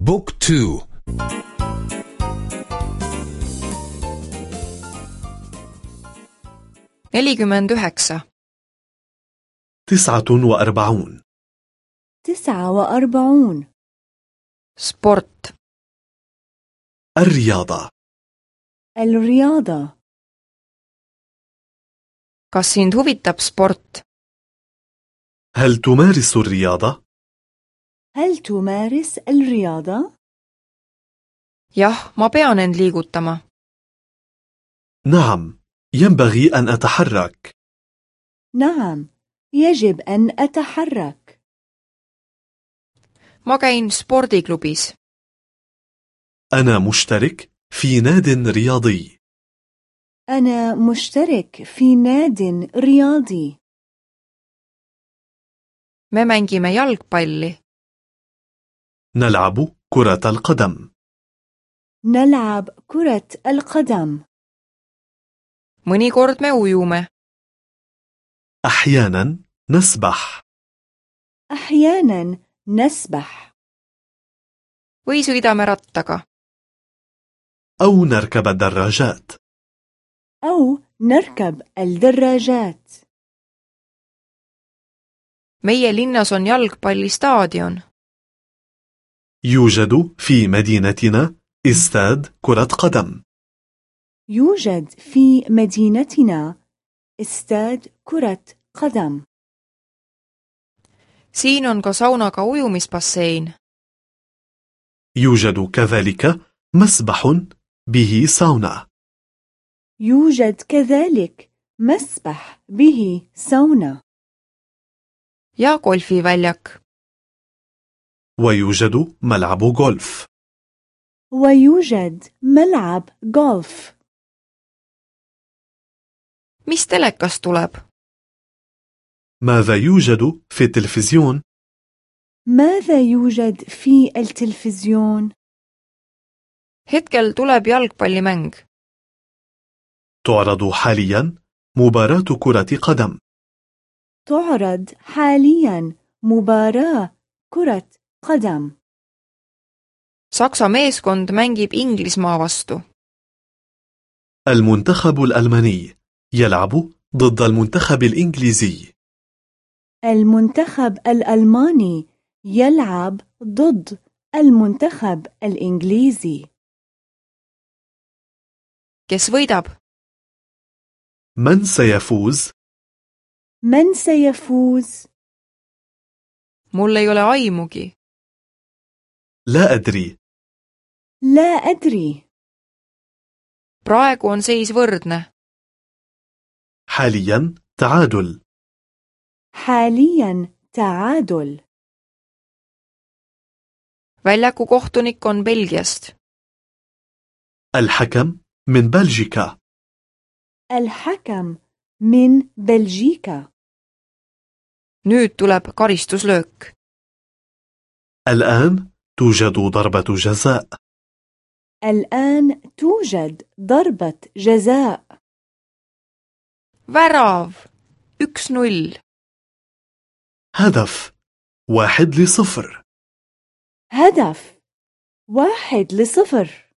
بوك تو. nelikümmend üheksa تسعة وأربعون. تسعة وأربعون. sport الرياضة. الرياضة. kas sind huvitab sport هل تمارس الرياضة؟ هل تمارس الرياضة؟ jah ma pean end liigutama نعم ينبغي أن أتحرك. نعم يجب أن أتحرك. ma käin spordiklubis أنا مشترك في ناد رياضي. أنا مشترك في ناد رياضي. Me mängime jalgpalli. نلعب كرة القدم. نلعب كرة القدم. Mõnikord me ujume. أحيانا نسبح. أحيانا نسبح. Või sõidame rattaga. أو نركب الدراجات. أو نركب الدراجات. Meie linnas on jalgpallistaadion. يوجد في مدينتنا استاد كرة قدم. يوجد في مدينتنا استاد كرة قدم. Siin on ka saunaga ujumisbassein. يوجد كذلك مسبح به ساونا. يوجد كذلك مسبح به سونا ja golfiväljak. ويوجد ملعب غولف. ويوجد ملعب غولف. mis telekas tuleb ماذا يوجد في التلفزيون؟ ماذا يوجد في التلفزيون؟ hetkel tuleb jalgpallimäng تعرض حاليا مباراة كرة قدم. تعرض حاليا مباراة كرة قدم saksa meeskond mängib inglismaa vastu. المنتخب الألماني يلعب ضد المنتخب الإنجليزي. المنتخب الألماني يلعب ضد المنتخب الإنجليزي. Kes võidab? من سيفوز؟ من سيفوز؟ mul ei ole aimugi. لا أدري لا أدري praegu on seis võrdne حاليا تعادل حاليا تعادل väljaku kohtunik on Belgiast الحكم من بلجيكا الحكم من بلجيكا nüüd tuleb karistuslöök الآن توجد ضربة جزاء. الآن توجد ضربة جزاء. Värav üks null هدف. واحد لصفر. هدف. واحد لصفر.